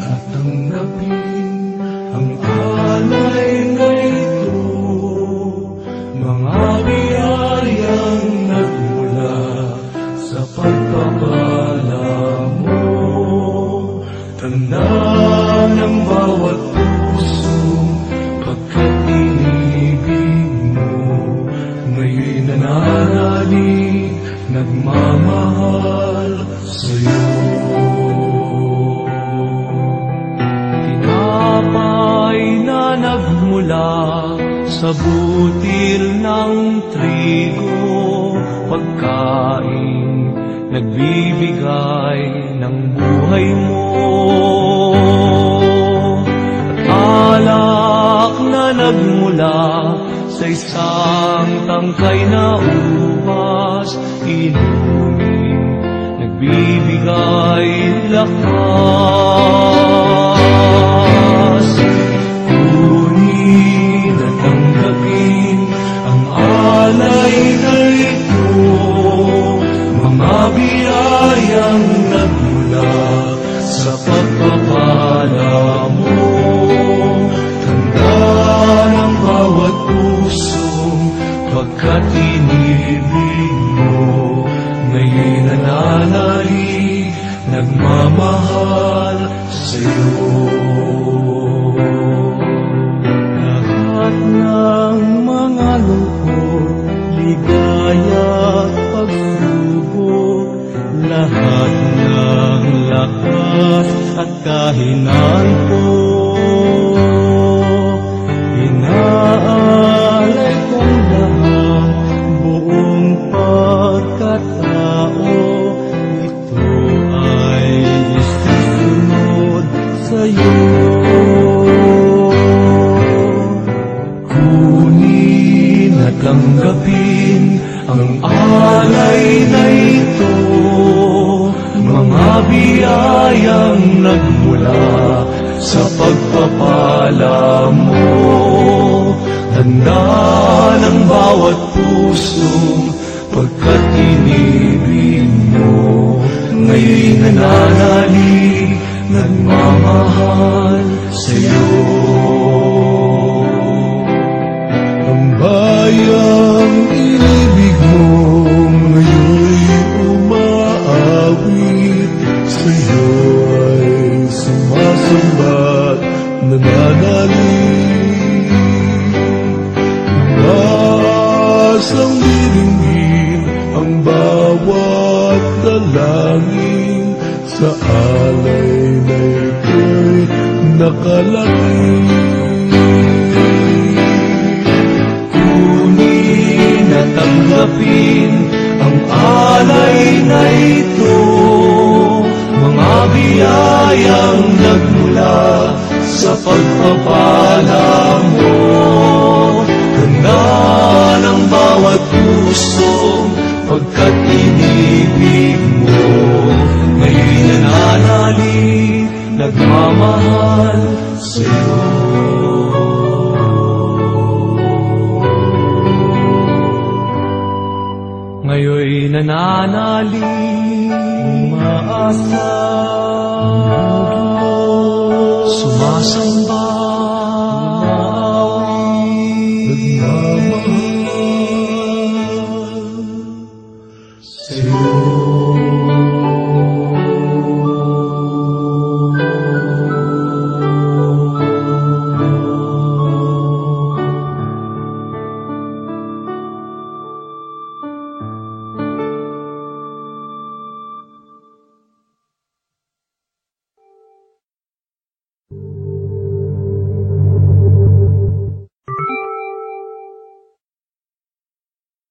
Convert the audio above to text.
atung sa butil ng trigo, pagkain nagbibigay ng buhay mo. At alak na nagmula sa isang tangkay na ubas, inumin, nagbibigay lakas. Pagkat inibig mo, ngayon'y nananalig, nagmamahal sa'yo. Lahat ng mga lungkot, ligaya pagsubok, lahat ng lakas at kahinaan Kunin at tanggapin ang alay na ito, mga biyayang nagmula sa pagpapala mo. Tanda ng bawat puso pagkat inibig mo, ngayon'y nananalig, nagmamahal dalangin Sa alay na ito'y nakalagay tanggapin ang alay na ito, mga biyayang nagmula sa pagpapala mo. Ganda ng bawat puso pagkat inibig nagmamahal sa'yo. Ngayon'y nananalig, umaasa, sumasamba,